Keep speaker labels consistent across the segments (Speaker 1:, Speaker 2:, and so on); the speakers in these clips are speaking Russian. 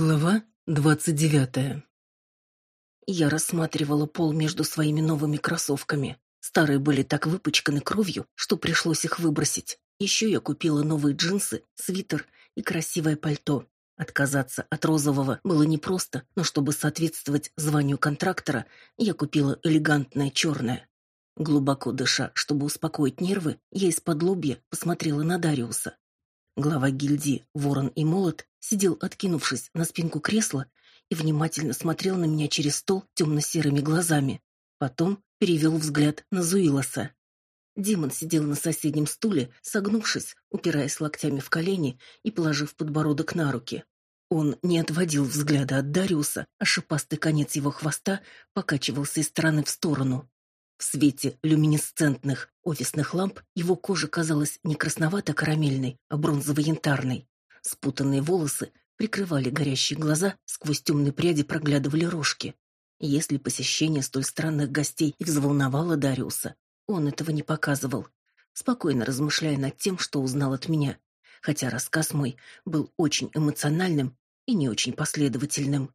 Speaker 1: Глава двадцать девятая Я рассматривала пол между своими новыми кроссовками. Старые были так выпачканы кровью, что пришлось их выбросить. Еще я купила новые джинсы, свитер и красивое пальто. Отказаться от розового было непросто, но чтобы соответствовать званию контрактора, я купила элегантное черное. Глубоко дыша, чтобы успокоить нервы, я из-под лобья посмотрела на Дариуса. Глава гильдии Ворон и Молот сидел, откинувшись на спинку кресла, и внимательно смотрел на меня через стол темно-серыми глазами. Потом перевел взгляд на Зуилоса. Димон сидел на соседнем стуле, согнувшись, упираясь локтями в колени и положив подбородок на руки. Он не отводил взгляда от Дариуса, а шипастый конец его хвоста покачивался из стороны в сторону. В свете люминесцентных офисных ламп его кожа казалась не красновато-карамельной, а бронзово-янтарной. Спутанные волосы прикрывали горящие глаза, сквозь темные пряди проглядывали рожки. Если посещение столь странных гостей и взволновало Дариуса, он этого не показывал, спокойно размышляя над тем, что узнал от меня, хотя рассказ мой был очень эмоциональным и не очень последовательным.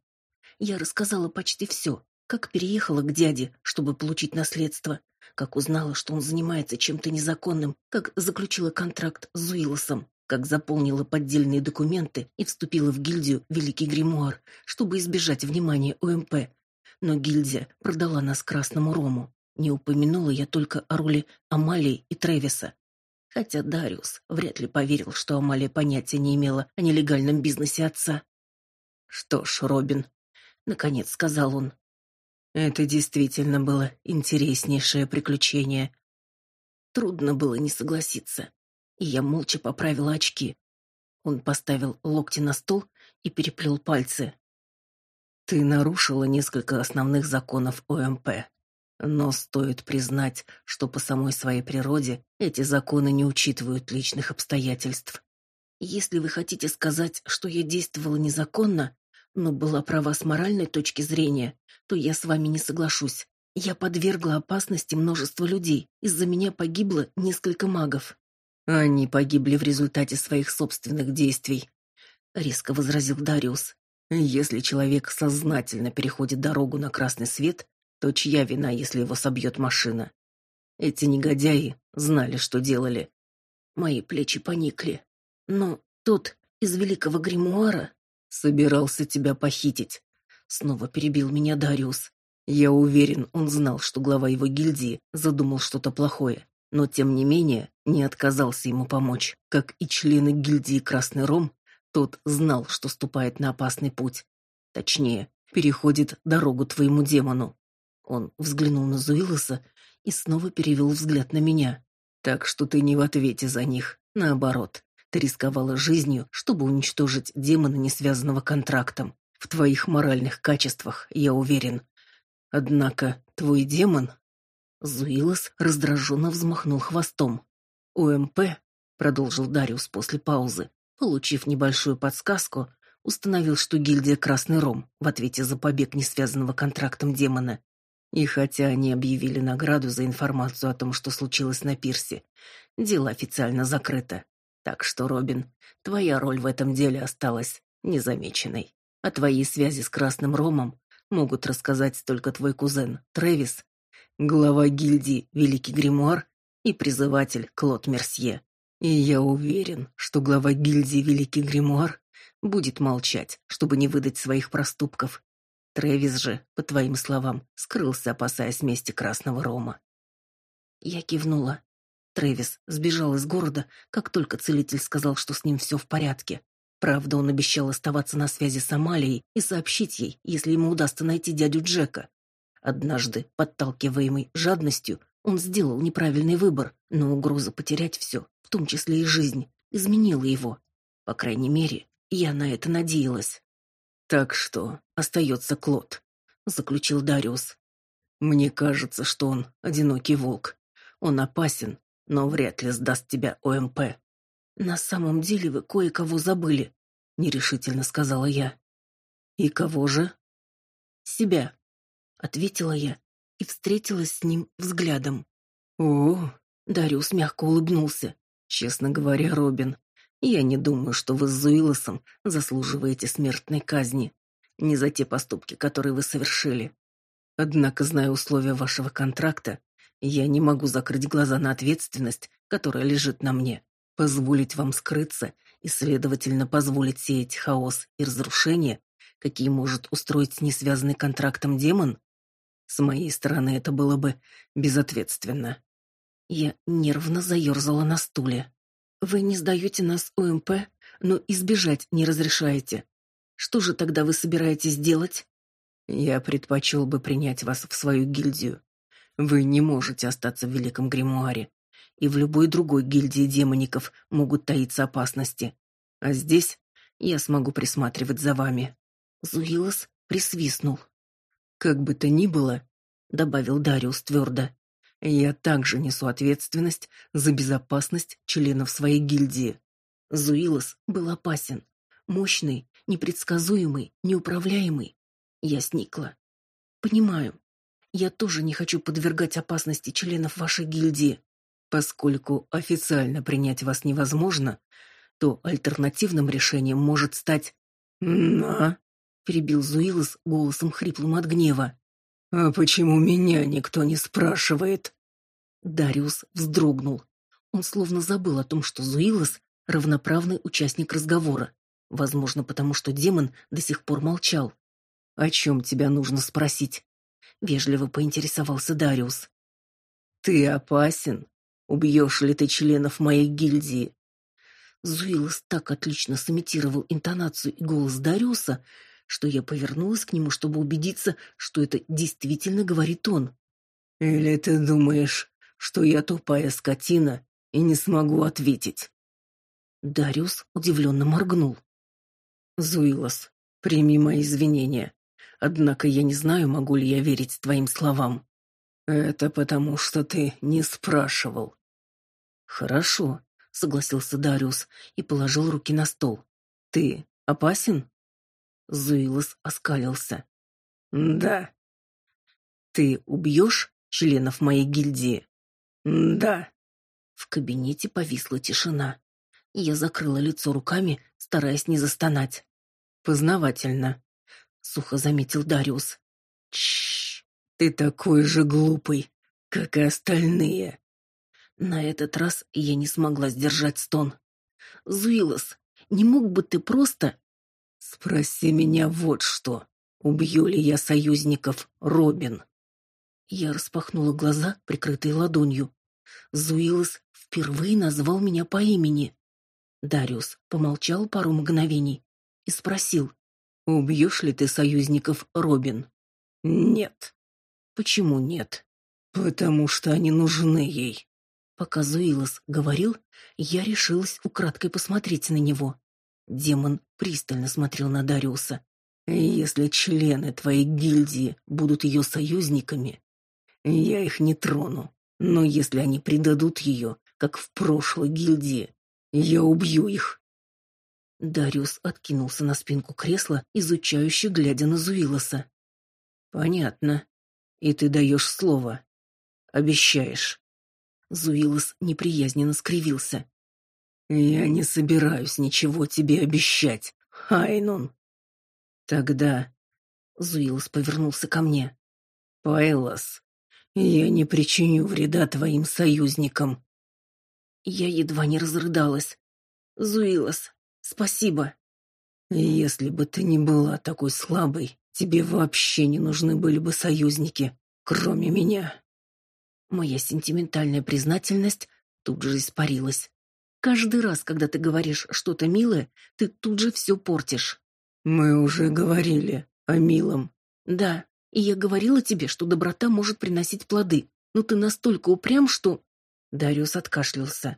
Speaker 1: Я рассказала почти все, как переехала к дяде, чтобы получить наследство, как узнала, что он занимается чем-то незаконным, как заключила контракт с Зуилосом, как заполнила поддельные документы и вступила в гильдию Великий Гримуар, чтобы избежать внимания ОМП. Но гильдия продала нас Красному Рому. Не упомянула я только о роли Амалии и Тревиса. Хотя Дариус вряд ли поверил, что Амалия понятия не имела о нелегальном бизнесе отца. «Что ж, Робин», — наконец сказал он, это действительно было интереснейшее приключение. Трудно было не согласиться, и я молча поправила очки. Он поставил локти на стол и переплел пальцы. Ты нарушила несколько основных законов ОМП. Но стоит признать, что по самой своей природе эти законы не учитывают личных обстоятельств. Если вы хотите сказать, что я действовала незаконно, но была права с моральной точки зрения, то я с вами не соглашусь. Я подвергла опасности множество людей. Из-за меня погибло несколько магов. Они погибли в результате своих собственных действий, резко возразил Дариус. Если человек сознательно переходит дорогу на красный свет, то чья вина, если его собьет машина? Эти негодяи знали, что делали. Мои плечи поникли. Но тот из великого гримуара собирался тебя похитить. Снова перебил меня Дариус. Я уверен, он знал, что глава его гильдии задумал что-то плохое, но тем не менее не отказался ему помочь. Как и члены гильдии Красный Ром, тот знал, что ступает на опасный путь. Точнее, переходит дорогу твоему демону. Он взглянул на Зуилоса и снова перевел взгляд на меня. Так что ты не в ответе за них, наоборот. Ты рисковала жизнью, чтобы уничтожить демона, не связанного контрактом. В твоих моральных качествах, я уверен. Однако твой демон...» Зуилос раздраженно взмахнул хвостом. «УМП», — продолжил Дариус после паузы, получив небольшую подсказку, установил, что гильдия Красный Ром в ответе за побег несвязанного контрактом демона. И хотя они объявили награду за информацию о том, что случилось на пирсе, дело официально закрыто. Так что, Робин, твоя роль в этом деле осталась незамеченной. О твоей связи с Красным Ромом могут рассказать только твой кузен Трэвис, глава гильдии Великий Гримуар и призыватель Клод Мерсье. И я уверен, что глава гильдии Великий Гримуар будет молчать, чтобы не выдать своих проступков. Трэвис же, по твоим словам, скрылся, опасаясь мести Красного Рома. Я кивнула. Трэвис сбежал из города, как только целитель сказал, что с ним все в порядке. Правда, он обещал оставаться на связи с Амалией и сообщить ей, если ему удастся найти дядю Джека. Однажды, подталкиваемый жадностью, он сделал неправильный выбор, но угроза потерять все, в том числе и жизнь, изменила его. По крайней мере, я на это надеялась. Так что остается Клод, заключил Дариус. Мне кажется, что он одинокий волк. Он опасен, но вряд ли сдаст тебя ОМП. На самом деле вы кое-кого забыли, нерешительно сказала я. И кого же? Себя, ответила я и встретилась с ним взглядом. О, Дариус мягко улыбнулся. Честно говоря, Робин, Я не думаю, что вы с Зуилосом заслуживаете смертной казни. Не за те поступки, которые вы совершили. Однако, зная условия вашего контракта, я не могу закрыть глаза на ответственность, которая лежит на мне. Позволить вам скрыться и, следовательно, позволить сеять хаос и разрушение, какие может устроить несвязанный контрактом демон? С моей стороны это было бы безответственно. Я нервно заерзала на стуле. Вы не сдаете нас ОМП, но избежать не разрешаете. Что же тогда вы собираетесь делать? Я предпочел бы принять вас в свою гильдию. Вы не можете остаться в Великом Гримуаре. И в любой другой гильдии демоников могут таиться опасности. А здесь я смогу присматривать за вами. Зуилос присвистнул. Как бы то ни было, добавил Дариус твердо, я также несу ответственность за безопасность членов своей гильдии. Зуилос был опасен, мощный, непредсказуемый, неуправляемый. Я сникла. Понимаю. Я тоже не хочу подвергать опасности членов вашей гильдии, поскольку официально принять вас невозможно, то альтернативным решением может стать «На», — перебил Зуилос голосом хриплым от гнева. «А почему меня никто не спрашивает?» Дариус вздрогнул. Он словно забыл о том, что Зуилос — равноправный участник разговора. Возможно, потому что демон до сих пор молчал. «О чем тебя нужно спросить?» — вежливо поинтересовался Дариус. «Ты опасен? Убьешь ли ты членов моей гильдии?» Зуилос так отлично сымитировал интонацию и голос Дариуса, что я повернулась к нему, чтобы убедиться, что это действительно говорит он. «Или ты думаешь, что я тупая скотина и не смогу ответить?» Дариус удивленно моргнул. «Зуилос, прими мои извинения. Однако я не знаю, могу ли я верить твоим словам. Это потому, что ты не спрашивал». «Хорошо», — согласился Дариус и положил руки на стол. «Ты опасен?» Зуилос оскалился. «Да». «Ты убьешь членов моей гильдии?» «Да». В кабинете повисла тишина. Я закрыла лицо руками, стараясь не застонать. «Познавательно», — сухо заметил Дариус. «Чш, ты такой же глупый, как и остальные». На этот раз я не смогла сдержать стон. «Зуилос, не мог бы ты просто...» Спроси меня вот что. Убью ли я союзников, Робин? Я распахнула глаза, прикрытые ладонью. Зуилос впервые назвал меня по имени. Дариус помолчал пару мгновений и спросил: "Убьешь ли ты союзников, Робин?" "Нет". "Почему нет?" "Потому что они нужны ей". Пока Зуилос говорил, я решилась украдкой посмотреть на него. Демон пристально смотрел на Дариуса. Если члены твоей гильдии будут ее союзниками, я их не трону. Но если они предадут ее, как в прошлой гильдии, я убью их. Дариус откинулся на спинку кресла, изучающе глядя на Зуилоса. Понятно. И ты даешь слово. Обещаешь. Зуилос неприязненно скривился. Я не собираюсь ничего тебе обещать, Хайнун. Тогда Зуилос повернулся ко мне. Пайлас, я не причиню вреда твоим союзникам. Я едва не разрыдалась. Зуилос, спасибо. Если бы ты не была такой слабой, тебе вообще не нужны были бы союзники, кроме меня. Моя сентиментальная признательность тут же испарилась. Каждый раз, когда ты говоришь что-то милое, ты тут же все портишь. Мы уже говорили о милом. Да, и я говорила тебе, что доброта может приносить плоды, но ты настолько упрям, что Дариус откашлялся.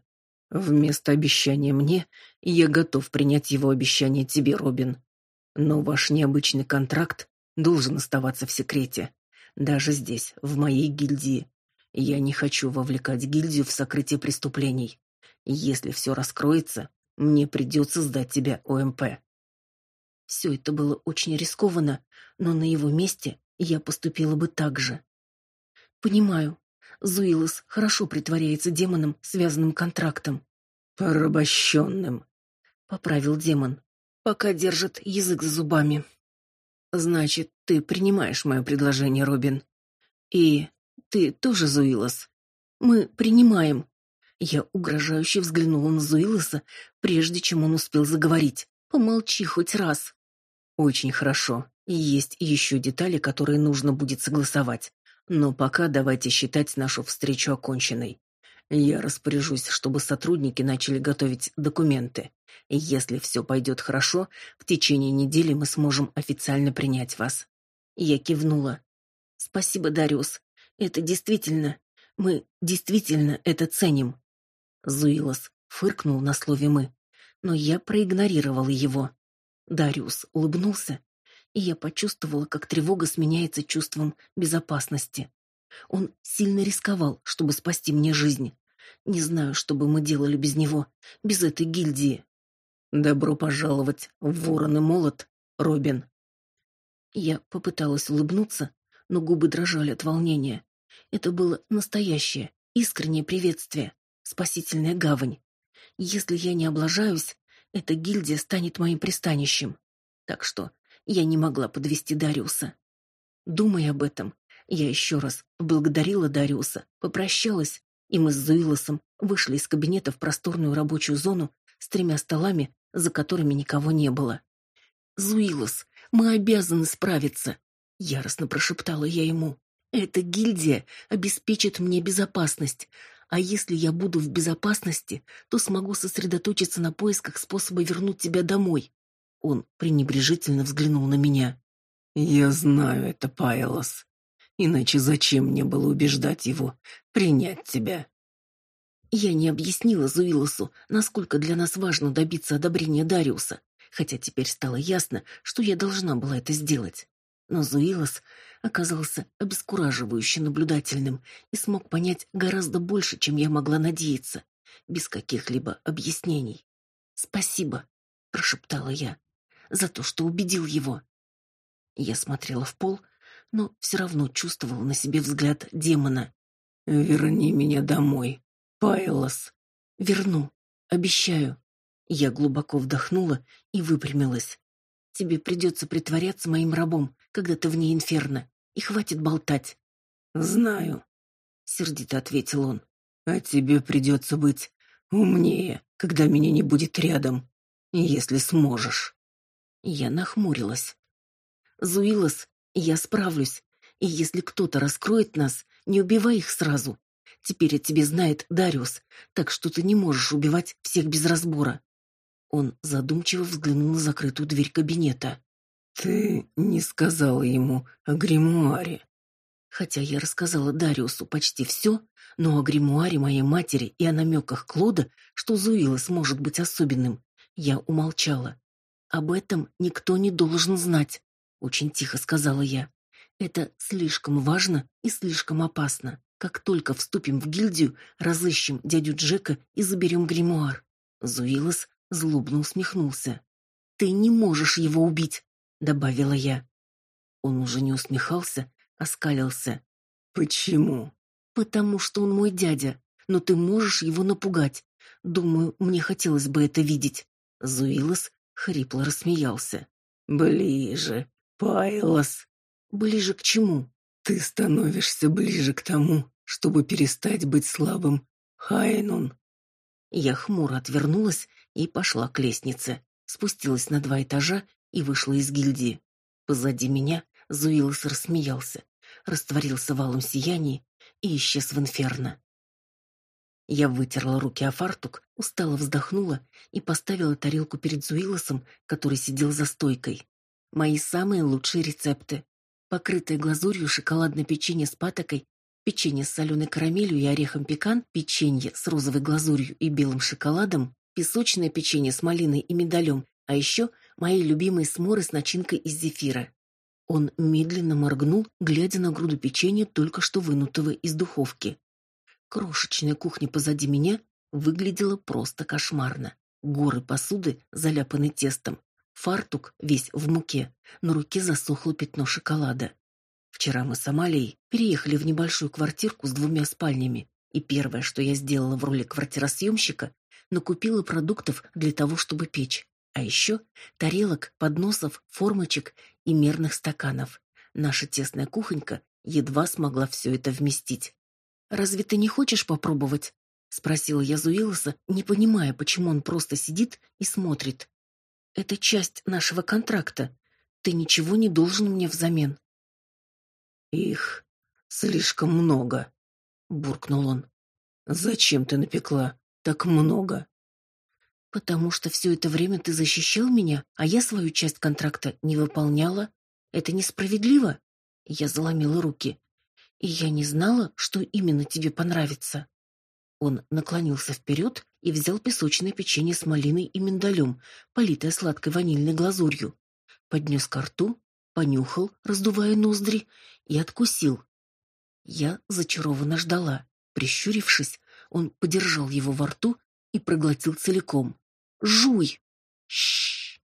Speaker 1: Вместо обещания мне, я готов принять его обещание тебе, Робин. Но ваш необычный контракт должен оставаться в секрете, даже здесь, в моей гильдии. Я не хочу вовлекать гильдию в сокрытие преступлений. Если все раскроется, мне придется сдать тебя ОМП. Все это было очень рискованно, но на его месте я поступила бы так же. Понимаю. Зуилос хорошо притворяется демоном, связанным контрактом. Порабощенным. поправил демон. Пока держит язык за зубами. Значит, ты принимаешь мое предложение, Робин. И ты тоже, Зуилос. Мы принимаем. Я угрожающе взглянула на Зуилоса, прежде чем он успел заговорить. Помолчи хоть раз. Очень хорошо. Есть еще детали, которые нужно будет согласовать. Но пока давайте считать нашу встречу оконченной. Я распоряжусь, чтобы сотрудники начали готовить документы. Если все пойдет хорошо, в течение недели мы сможем официально принять вас. Я кивнула. Спасибо, Дариус. Это действительно, мы действительно это ценим. Зуилос фыркнул на слове мы, но я проигнорировала его. Дариус улыбнулся, и я почувствовала, как тревога сменяется чувством безопасности. Он сильно рисковал, чтобы спасти мне жизнь. Не знаю, что бы мы делали без него, без этой гильдии. Добро пожаловать в Ворон и Молот, Робин. Я попыталась улыбнуться, но губы дрожали от волнения. Это было настоящее, искреннее приветствие, спасительная гавань. Если я не облажаюсь, эта гильдия станет моим пристанищем. Так что я не могла подвести Дариуса. Думая об этом, я еще раз благодарила Дариуса, попрощалась, и мы с Зуилосом вышли из кабинета в просторную рабочую зону с тремя столами, за которыми никого не было. «Зуилос, мы обязаны справиться», — яростно прошептала я ему. «Эта гильдия обеспечит мне безопасность, а если я буду в безопасности, то смогу сосредоточиться на поисках способа вернуть тебя домой. Он пренебрежительно взглянул на меня.
Speaker 2: Я знаю это, Пайлос. Иначе зачем мне было убеждать его принять тебя?
Speaker 1: Я не объяснила Зуилосу, насколько для нас важно добиться одобрения Дариуса, хотя теперь стало ясно, что я должна была это сделать. Но Зуилос оказался обескураживающе наблюдательным и смог понять гораздо больше, чем я могла надеяться, без каких-либо объяснений. «Спасибо», — прошептала я за то, что убедил его. Я смотрела в пол, но все равно чувствовала на себе взгляд демона.
Speaker 2: «Верни меня домой, Пайлос».
Speaker 1: «Верну, обещаю». Я глубоко вдохнула и выпрямилась. «Тебе придется притворяться моим рабом, когда ты вне инферно, и хватит болтать».
Speaker 2: «Знаю», — сердито ответил он. «А тебе придется быть умнее, когда меня не будет рядом, если сможешь».
Speaker 1: Я нахмурилась. Зуилос, я справлюсь. И если кто-то раскроет нас, не убивай их сразу. Теперь о тебе знает Дариус, так что ты не можешь убивать всех без разбора. Он задумчиво взглянул на закрытую дверь кабинета.
Speaker 2: Ты не сказала ему о гримуаре.
Speaker 1: Хотя я рассказала Дариусу почти все, но о гримуаре моей матери и о намеках Клода, что Зуилос может быть особенным, я умолчала. Об этом никто не должен знать, очень тихо сказала я. Это слишком важно и слишком опасно. Как только вступим в гильдию, разыщем дядю Джека и заберем гримуар. Зуилос злобно усмехнулся. Ты не можешь его убить, добавила я. Он уже не усмехался, а.
Speaker 2: Почему?
Speaker 1: Потому что он мой дядя, но ты можешь его напугать. Думаю, мне хотелось бы это видеть. Зуилос хрипло рассмеялся.
Speaker 2: Ближе, Пайлос.
Speaker 1: Ближе к чему?
Speaker 2: Ты становишься ближе к тому, чтобы перестать быть слабым, Хайнун.
Speaker 1: Я хмуро отвернулась и пошла к лестнице, спустилась на два этажа и вышла из гильдии. Позади меня Зуилос рассмеялся, растворился в алом сиянии и исчез в инферно. Я вытерла руки о фартук, устало вздохнула и поставила тарелку перед Зуилосом, который сидел за стойкой. Мои самые лучшие рецепты. Покрытое глазурью шоколадное печенье с патокой, печенье с соленой карамелью и орехом пекан, печенье с розовой глазурью и белым шоколадом, песочное печенье с малиной и миндалем, а еще мои любимые сморы с начинкой из зефира. Он медленно моргнул, глядя на груду печенья, только что вынутого из духовки. Крошечная кухня позади меня выглядела просто кошмарно. Горы посуды, заляпанной тестом, фартук весь в муке, на руке засохло пятно шоколада. Вчера мы с Амалией переехали в небольшую квартирку с двумя спальнями, и первое, что я сделала в роли квартиросъемщика, накупила продуктов для того, чтобы печь. А еще тарелок, подносов, формочек и мерных стаканов. Наша тесная кухонька едва смогла все это вместить. «Разве ты не хочешь попробовать?» — спросила я Зуилоса, не понимая, почему он просто сидит и смотрит. «Это часть нашего контракта. Ты ничего не должен мне взамен».
Speaker 2: «Их слишком много», — буркнул он. «Зачем ты напекла так много?»
Speaker 1: «Потому что все это время ты защищал меня, а я свою часть контракта не выполняла. Это несправедливо?» Я заломила руки. «И я не знала, что именно тебе понравится». Он наклонился вперед и взял песочное печенье с малиной и миндалем, политое сладкой ванильной глазурью. Поднес ко рту, понюхал, раздувая ноздри, и откусил. Я зачарованно ждала. Прищурившись, он подержал его во рту и проглотил целиком. «Жуй!» Шш.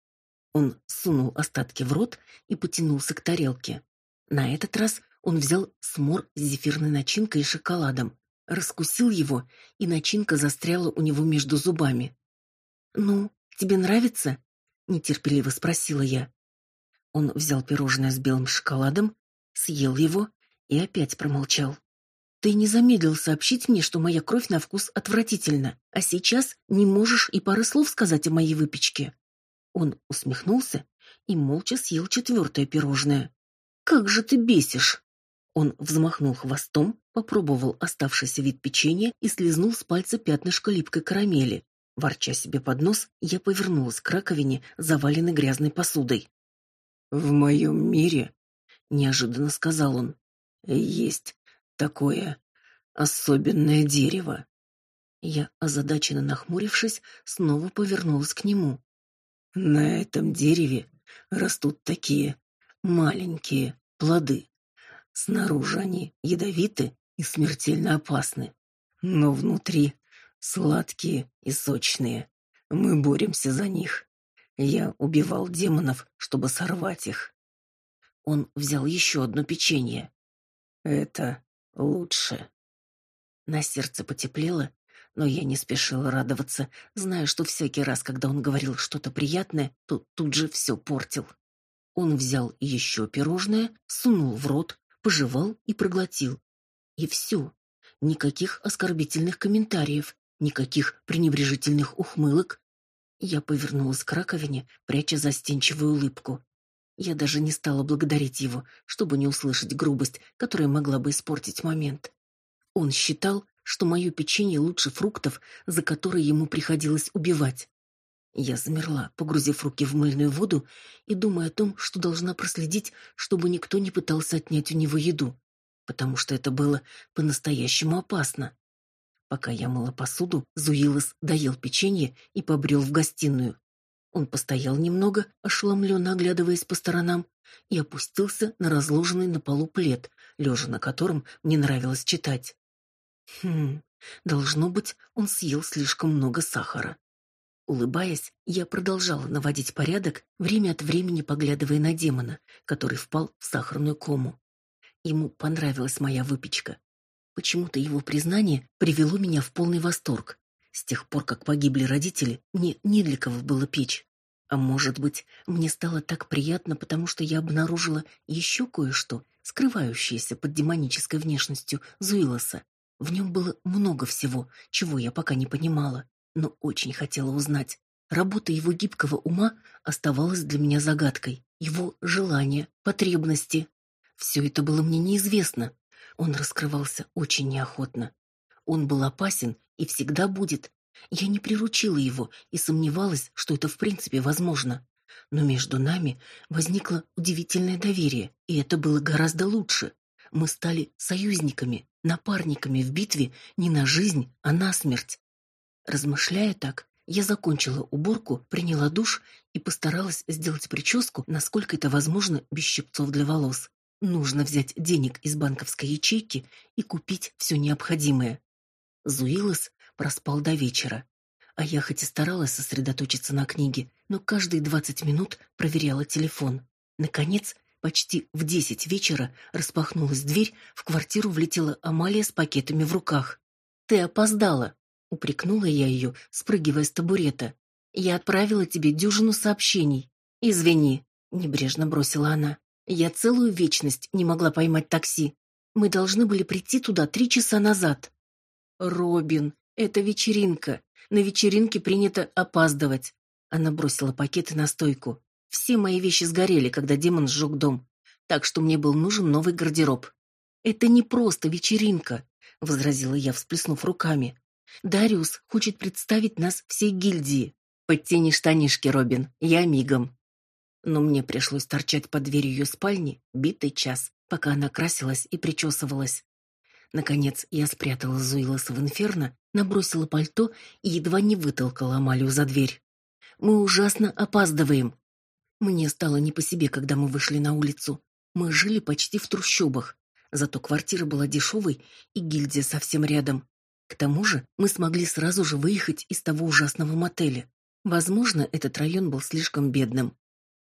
Speaker 1: Он сунул остатки в рот и потянулся к тарелке. На этот раз он взял смор с зефирной начинкой и шоколадом, раскусил его, и начинка застряла у него между зубами. «Ну, тебе нравится?» — нетерпеливо спросила я. Он взял пирожное с белым шоколадом, съел его и опять промолчал. Ты не замедлил сообщить мне, что моя кровь на вкус отвратительна, а сейчас не можешь и пары слов сказать о моей выпечке. Он усмехнулся и молча съел четвертое пирожное. Как же ты бесишь! Он взмахнул хвостом, попробовал оставшийся вид печенья и слезнул с пальца пятнышко липкой карамели. Ворча себе под нос, я повернулась к раковине, заваленной грязной посудой.
Speaker 2: «В моем мире», — неожиданно сказал он, — «есть такое особенное дерево».
Speaker 1: Я, озадаченно нахмурившись, снова повернулась к нему.
Speaker 2: «На этом дереве растут такие маленькие плоды. Снаружи они ядовиты и смертельно опасны, но внутри сладкие и сочные. Мы боремся за них. Я убивал демонов, чтобы сорвать их.
Speaker 1: Он взял еще одно печенье.
Speaker 2: Это лучше.
Speaker 1: На сердце потеплело, но я не спешила радоваться, зная, что всякий раз, когда он говорил что-то приятное, то тут же все портил. Он взял еще пирожное, сунул в рот, пожевал и проглотил. И все. Никаких оскорбительных комментариев, никаких пренебрежительных ухмылок. Я повернулась к раковине, пряча застенчивую улыбку. Я даже не стала благодарить его, чтобы не услышать грубость, которая могла бы испортить момент. Он считал, что мое печенье лучше фруктов, за которые ему приходилось убивать. Я замерла, погрузив руки в мыльную воду и думая о том, что должна проследить, чтобы никто не пытался отнять у него еду, потому что это было по-настоящему опасно. Пока я мыла посуду, Зуилос доел печенье и побрел в гостиную. Он постоял немного, ошеломленно оглядываясь по сторонам, и опустился на разложенный на полу плед, лежа на котором мне нравилось читать. Хм, должно быть, он съел слишком много сахара. Улыбаясь, я продолжала наводить порядок, время от времени поглядывая на демона, который впал в сахарную кому. Ему понравилась моя выпечка. Почему-то его признание привело меня в полный восторг. С тех пор, как погибли родители, мне не для кого было печь. А может быть, мне стало так приятно, потому что я обнаружила еще кое-что, скрывающееся под демонической внешностью Зуилоса. В нем было много всего, чего я пока не понимала но очень хотела узнать. Работа его гибкого ума оставалась для меня загадкой. Его желания, потребности. Все это было мне неизвестно. Он раскрывался очень неохотно. Он был опасен и всегда будет. Я не приручила его и сомневалась, что это в принципе возможно. Но между нами возникло удивительное доверие, и это было гораздо лучше. Мы стали союзниками, напарниками в битве не на жизнь, а на смерть. Размышляя так, я закончила уборку, приняла душ и постаралась сделать прическу, насколько это возможно, без щипцов для волос. Нужно взять денег из банковской ячейки и купить все необходимое. Зуилос проспал до вечера, а я хоть и старалась сосредоточиться на книге, но каждые двадцать минут проверяла телефон. Наконец, почти в десять вечера распахнулась дверь, в квартиру влетела Амалия с пакетами в руках. «Ты опоздала!» Упрекнула я ее, спрыгивая с табурета. «Я отправила тебе дюжину сообщений. Извини», — небрежно бросила она. «Я целую вечность не могла поймать такси. Мы должны были прийти туда три часа назад». «Робин, это вечеринка. На вечеринке принято опаздывать». Она бросила пакеты на стойку. «Все мои вещи сгорели, когда демон сжег дом. Так что мне был нужен новый гардероб». «Это не просто вечеринка», — возразила я, всплеснув руками. Дариус хочет представить нас всей гильдии. Подтяни штанишки, Робин, я мигом. Но мне пришлось торчать под дверью ее спальни битый час, пока она красилась и причесывалась. Наконец я спрятала Зуилоса в инферно, набросила пальто и едва не вытолкала Амалию за дверь. Мы ужасно опаздываем. Мне стало не по себе, когда мы вышли на улицу. Мы жили почти в трущобах, зато квартира была дешевой и гильдия совсем рядом. К тому же мы смогли сразу же выехать из того ужасного мотеля. Возможно, этот район был слишком бедным.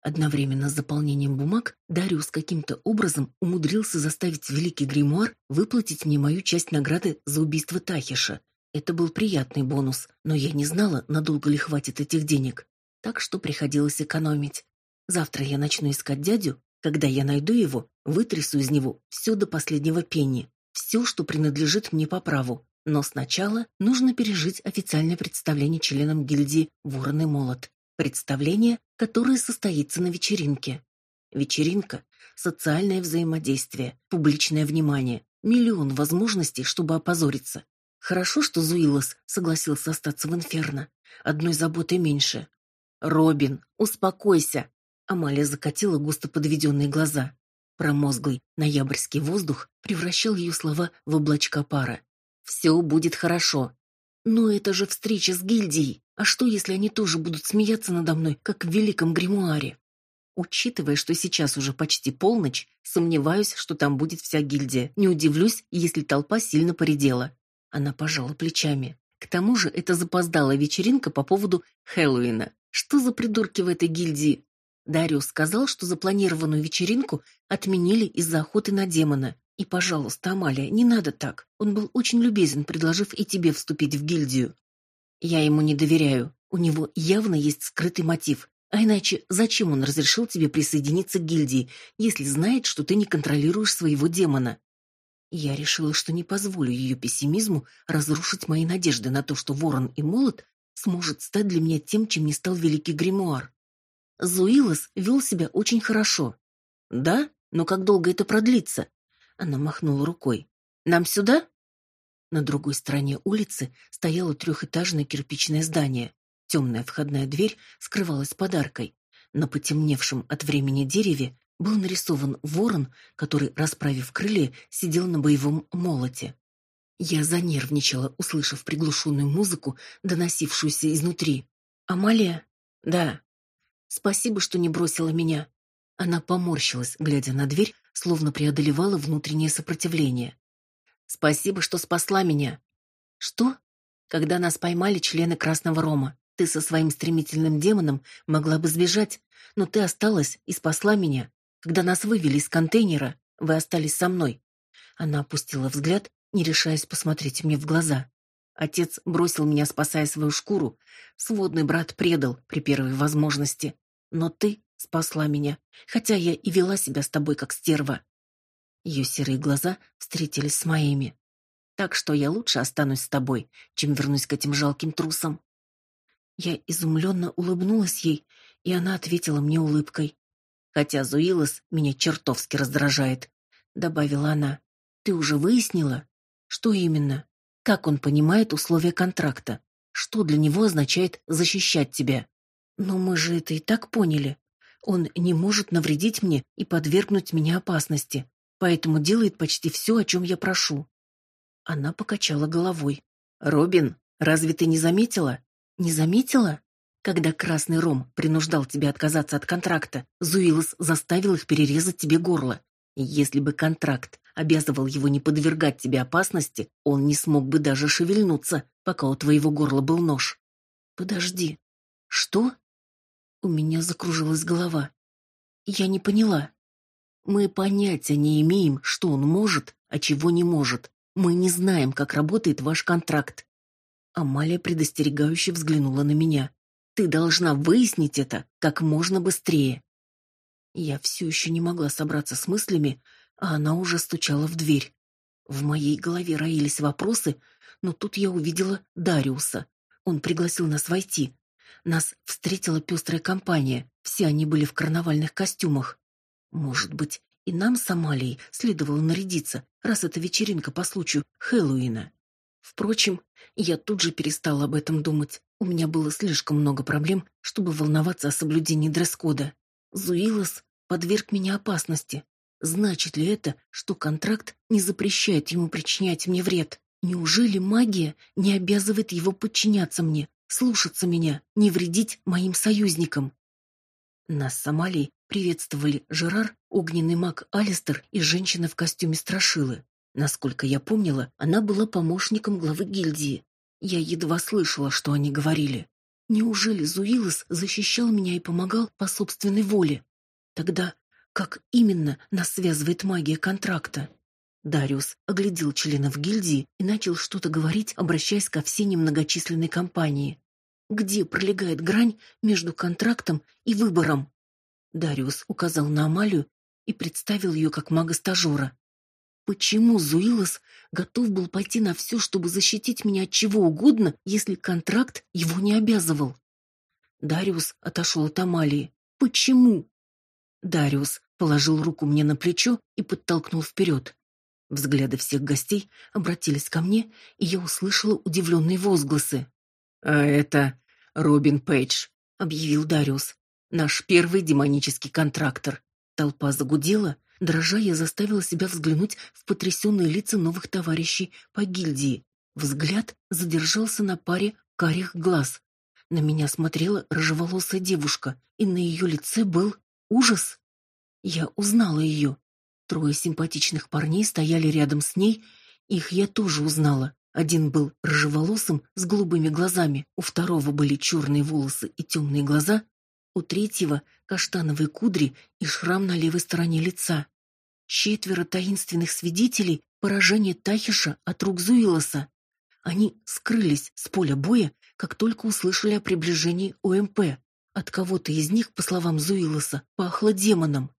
Speaker 1: Одновременно с заполнением бумаг Дариус каким-то образом умудрился заставить великий гримуар выплатить мне мою часть награды за убийство Тахиша. Это был приятный бонус, но я не знала, надолго ли хватит этих денег. Так что приходилось экономить. Завтра я начну искать дядю. Когда я найду его, вытрясу из него все до последнего пенни. Все, что принадлежит мне по праву. Но сначала нужно пережить официальное представление членам гильдии «Ворон и молот». Представление, которое состоится на вечеринке. Вечеринка – социальное взаимодействие, публичное внимание, миллион возможностей, чтобы опозориться. Хорошо, что Зуилос согласился остаться в Инферно. Одной заботой меньше. «Робин, успокойся!» Амалия закатила густо подведенные глаза. Промозглый ноябрьский воздух превращал ее слова в облачка пара. Все будет хорошо. Но это же встреча с гильдией. А что, если они тоже будут смеяться надо мной, как в великом гримуаре? Учитывая, что сейчас уже почти полночь, сомневаюсь, что там будет вся гильдия. Не удивлюсь, если толпа сильно поредела. Она пожала плечами. К тому же это запоздалая вечеринка по поводу Хэллоуина. Что за придурки в этой гильдии? Дариус сказал, что запланированную вечеринку отменили из-за охоты на демона. И, пожалуйста, Амалия, не надо так. Он был очень любезен, предложив и тебе вступить в гильдию. Я ему не доверяю. У него явно есть скрытый мотив. А иначе зачем он разрешил тебе присоединиться к гильдии, если знает, что ты не контролируешь своего демона? Я решила, что не позволю ее пессимизму разрушить мои надежды на то, что Ворон и Молот сможет стать для меня тем, чем не стал великий гримуар. Зуилос вел себя очень хорошо. Да, но как долго это продлится? Она махнула рукой. «Нам сюда?» На другой стороне улицы стояло трехэтажное кирпичное здание. Темная входная дверь скрывалась подаркой. На потемневшем от времени дереве был нарисован ворон, который, расправив крылья, сидел на боевом молоте. Я занервничала, услышав приглушенную музыку, доносившуюся изнутри. «Амалия?» «Да». «Спасибо, что не бросила меня». Она поморщилась, глядя на дверь, словно преодолевала внутреннее сопротивление. «Спасибо, что спасла меня». «Что?» «Когда нас поймали члены Красного Рома, ты со своим стремительным демоном могла бы сбежать, но ты осталась и спасла меня. Когда нас вывели из контейнера, вы остались со мной». Она опустила взгляд, не решаясь посмотреть мне в глаза. Отец бросил меня, спасая свою шкуру. Сводный брат предал при первой возможности. Но ты спасла меня, хотя я и вела себя с тобой как стерва. Ее серые глаза встретились с моими. Так что я лучше останусь с тобой, чем вернусь к этим жалким трусам. Я изумленно улыбнулась ей, и она ответила мне улыбкой. Хотя Зуилос меня чертовски раздражает, добавила она. Ты уже выяснила, что именно? Как он понимает условия контракта? Что для него означает защищать тебя? Но мы же это и так поняли. Он не может навредить мне и подвергнуть меня опасности, поэтому делает почти все, о чем я прошу. Она покачала головой. Робин, разве ты не заметила? Не заметила? Когда Красный Ром принуждал тебя отказаться от контракта, Зуилос заставил их перерезать тебе горло. Если бы контракт обязывал его не подвергать тебе опасности, он не смог бы даже шевельнуться, пока у твоего горла был нож. Подожди. Что? У меня закружилась голова. Я не поняла. Мы понятия не имеем, что он может, а чего не может. Мы не знаем, как работает ваш контракт. Амалия предостерегающе взглянула на меня. Ты должна выяснить это как можно быстрее. Я все еще не могла собраться с мыслями, а она уже стучала в дверь. В моей голове роились вопросы, но тут я увидела Дариуса. Он пригласил нас войти. Нас встретила пестрая компания. Все они были в карнавальных костюмах. Может быть, и нам с Амалией следовало нарядиться, раз это вечеринка по случаю Хэллоуина. Впрочем, я тут же перестала об этом думать. У меня было слишком много проблем, чтобы волноваться о соблюдении дресс-кода. Зуилос подверг меня опасности. Значит ли это, что контракт не запрещает ему причинять мне вред? Неужели магия не обязывает его подчиняться мне, слушаться меня, не вредить моим союзникам? Нас с Амалией приветствовали Жерар, огненный маг Алистер и женщина в костюме страшилы. Насколько я помнила, она была помощником главы гильдии. Я едва слышала, что они говорили. Неужели Зуилос защищал меня и помогал по собственной воле? Тогда как именно нас связывает магия контракта? Дариус оглядел членов гильдии и начал что-то говорить, обращаясь ко всей немногочисленной компании. Где пролегает грань между контрактом и выбором? Дариус указал на Амалию и представил ее как мага-стажера. Почему Зуилос готов был пойти на все, чтобы защитить меня от чего угодно, если контракт его не обязывал? Дариус отошел от Амалии. Почему? Дариус положил руку мне на плечо и подтолкнул вперед. Взгляды всех гостей обратились ко мне, и я услышала удивленные возгласы.
Speaker 2: «А это Робин Пейдж», —
Speaker 1: объявил Дариус. «Наш первый демонический контрактор». Толпа загудела, дрожа я заставила себя взглянуть в потрясенные лица новых товарищей по гильдии. Взгляд задержался на паре карих глаз. На меня смотрела рыжеволосая девушка, и на ее лице был ужас. Я узнала ее. Трое симпатичных парней стояли рядом с ней, их я тоже узнала. Один был рыжеволосым с голубыми глазами, у второго были черные волосы и темные глаза, у третьего каштановые кудри и шрам на левой стороне лица. Четверо таинственных свидетелей поражения Тахиша от рук Зуилоса. Они скрылись с поля боя, как только услышали о приближении ОМП. От кого-то из них, по словам Зуилоса, пахло демоном.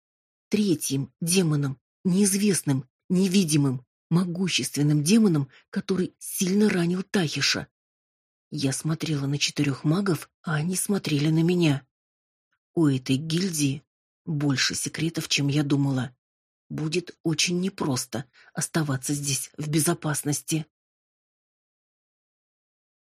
Speaker 1: Третьим демоном, неизвестным, невидимым, могущественным демоном, который сильно ранил Тахиша. Я смотрела на четырех магов, а они смотрели на меня. У этой гильдии больше секретов, чем я думала. Будет очень непросто оставаться здесь в безопасности.